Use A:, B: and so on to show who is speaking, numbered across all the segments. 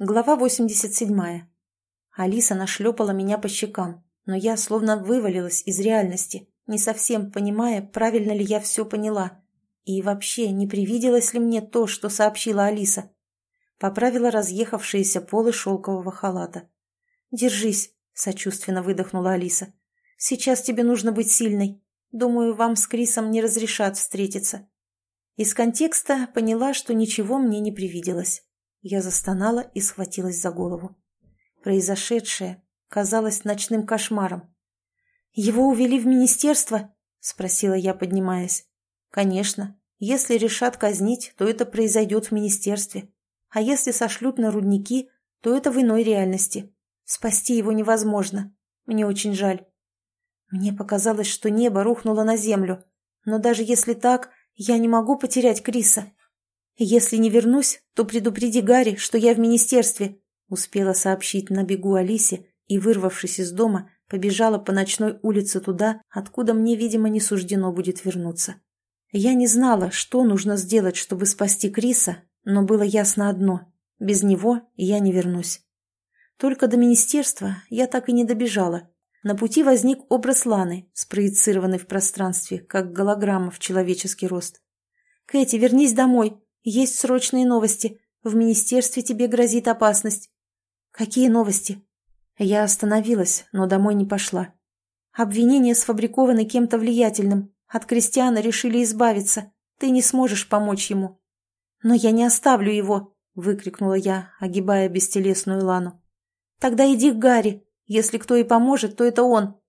A: Глава 87. Алиса нашлепала меня по щекам, но я словно вывалилась из реальности, не совсем понимая, правильно ли я все поняла. И вообще, не привиделось ли мне то, что сообщила Алиса. Поправила разъехавшиеся полы шелкового халата. «Держись», — сочувственно выдохнула Алиса. «Сейчас тебе нужно быть сильной. Думаю, вам с Крисом не разрешат встретиться». Из контекста поняла, что ничего мне не привиделось. Я застонала и схватилась за голову. Произошедшее казалось ночным кошмаром. «Его увели в министерство?» — спросила я, поднимаясь. «Конечно. Если решат казнить, то это произойдет в министерстве. А если сошлют на рудники, то это в иной реальности. Спасти его невозможно. Мне очень жаль». Мне показалось, что небо рухнуло на землю. Но даже если так, я не могу потерять Криса. «Если не вернусь, то предупреди Гарри, что я в министерстве», успела сообщить на бегу Алисе и, вырвавшись из дома, побежала по ночной улице туда, откуда мне, видимо, не суждено будет вернуться. Я не знала, что нужно сделать, чтобы спасти Криса, но было ясно одно – без него я не вернусь. Только до министерства я так и не добежала. На пути возник образ Ланы, спроецированный в пространстве, как голограмма в человеческий рост. «Кэти, вернись домой!» «Есть срочные новости. В министерстве тебе грозит опасность». «Какие новости?» Я остановилась, но домой не пошла. Обвинения сфабрикованы кем-то влиятельным. От Кристиана решили избавиться. Ты не сможешь помочь ему. «Но я не оставлю его!» — выкрикнула я, огибая бестелесную Лану. «Тогда иди к Гарри. Если кто и поможет, то это он».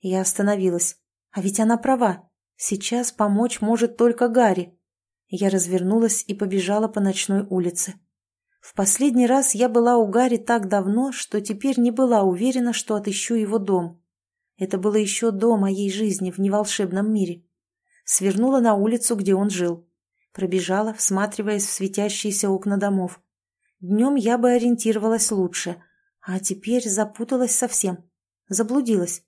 A: Я остановилась. А ведь она права. Сейчас помочь может только Гарри. Я развернулась и побежала по ночной улице. В последний раз я была у Гарри так давно, что теперь не была уверена, что отыщу его дом. Это было еще до моей жизни в неволшебном мире. Свернула на улицу, где он жил. Пробежала, всматриваясь в светящиеся окна домов. Днем я бы ориентировалась лучше, а теперь запуталась совсем. Заблудилась.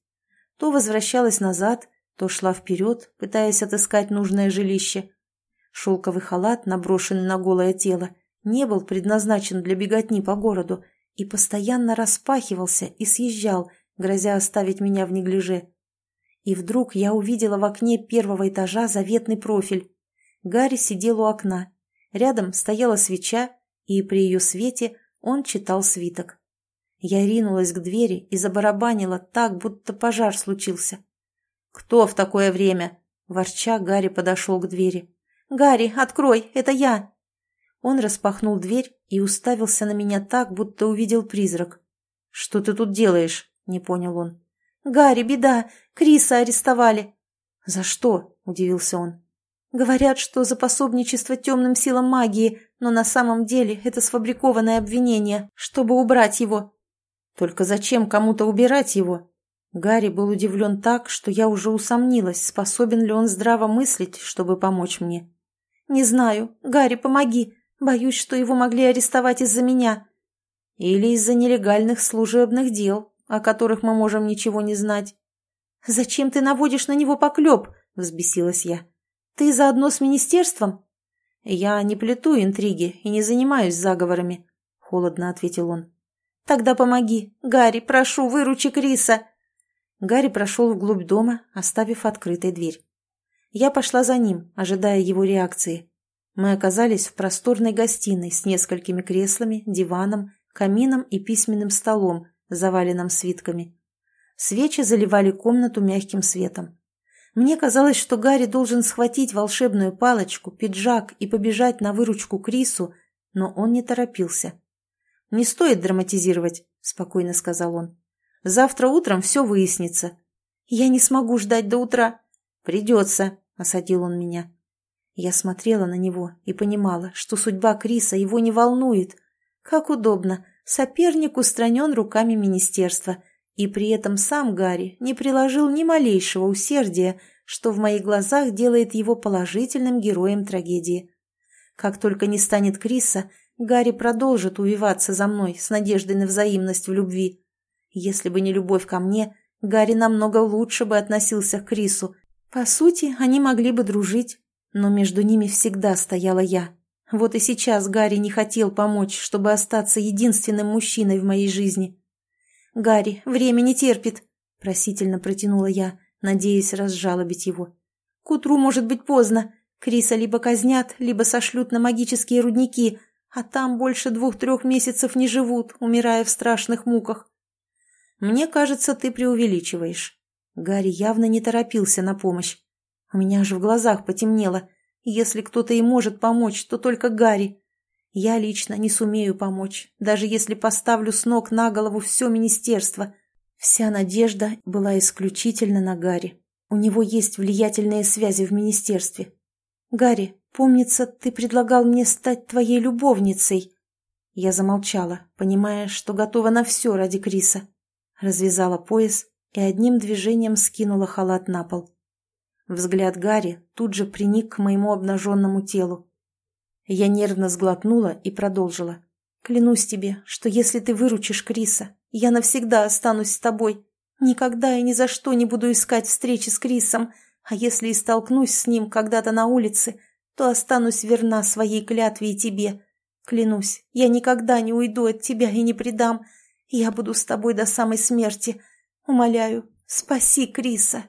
A: То возвращалась назад, то шла вперед, пытаясь отыскать нужное жилище, Шелковый халат, наброшенный на голое тело, не был предназначен для беготни по городу и постоянно распахивался и съезжал, грозя оставить меня в неглиже. И вдруг я увидела в окне первого этажа заветный профиль. Гарри сидел у окна. Рядом стояла свеча, и при ее свете он читал свиток. Я ринулась к двери и забарабанила так, будто пожар случился. «Кто в такое время?» Ворча, Гарри подошел к двери. «Гарри, открой, это я!» Он распахнул дверь и уставился на меня так, будто увидел призрак. «Что ты тут делаешь?» — не понял он. «Гарри, беда! Криса арестовали!» «За что?» — удивился он. «Говорят, что за пособничество темным силам магии, но на самом деле это сфабрикованное обвинение, чтобы убрать его». «Только зачем кому-то убирать его?» Гарри был удивлен так, что я уже усомнилась, способен ли он здраво мыслить, чтобы помочь мне. «Не знаю. Гарри, помоги. Боюсь, что его могли арестовать из-за меня». «Или из-за нелегальных служебных дел, о которых мы можем ничего не знать». «Зачем ты наводишь на него поклеп?» — взбесилась я. «Ты заодно с министерством?» «Я не плету интриги и не занимаюсь заговорами», — холодно ответил он. «Тогда помоги. Гарри, прошу, выручи Криса!» Гарри прошел вглубь дома, оставив открытой дверь. Я пошла за ним, ожидая его реакции. Мы оказались в просторной гостиной с несколькими креслами, диваном, камином и письменным столом, заваленным свитками. Свечи заливали комнату мягким светом. Мне казалось, что Гарри должен схватить волшебную палочку, пиджак и побежать на выручку Крису, но он не торопился. «Не стоит драматизировать», — спокойно сказал он. «Завтра утром все выяснится». «Я не смогу ждать до утра». «Придется», — осадил он меня. Я смотрела на него и понимала, что судьба Криса его не волнует. Как удобно, соперник устранен руками министерства, и при этом сам Гарри не приложил ни малейшего усердия, что в моих глазах делает его положительным героем трагедии. Как только не станет Криса, Гарри продолжит увиваться за мной с надеждой на взаимность в любви. Если бы не любовь ко мне, Гарри намного лучше бы относился к Крису, по сути, они могли бы дружить, но между ними всегда стояла я. Вот и сейчас Гарри не хотел помочь, чтобы остаться единственным мужчиной в моей жизни. «Гарри, время не терпит», — просительно протянула я, надеясь разжалобить его. «К утру может быть поздно. Криса либо казнят, либо сошлют на магические рудники, а там больше двух-трех месяцев не живут, умирая в страшных муках». «Мне кажется, ты преувеличиваешь». Гарри явно не торопился на помощь. У меня же в глазах потемнело. Если кто-то и может помочь, то только Гарри. Я лично не сумею помочь, даже если поставлю с ног на голову все министерство. Вся надежда была исключительно на Гарри. У него есть влиятельные связи в министерстве. «Гарри, помнится, ты предлагал мне стать твоей любовницей». Я замолчала, понимая, что готова на все ради Криса. Развязала пояс и одним движением скинула халат на пол. Взгляд Гарри тут же приник к моему обнаженному телу. Я нервно сглотнула и продолжила. «Клянусь тебе, что если ты выручишь Криса, я навсегда останусь с тобой. Никогда и ни за что не буду искать встречи с Крисом, а если и столкнусь с ним когда-то на улице, то останусь верна своей клятве и тебе. Клянусь, я никогда не уйду от тебя и не предам. Я буду с тобой до самой смерти. Умоляю, спаси Криса».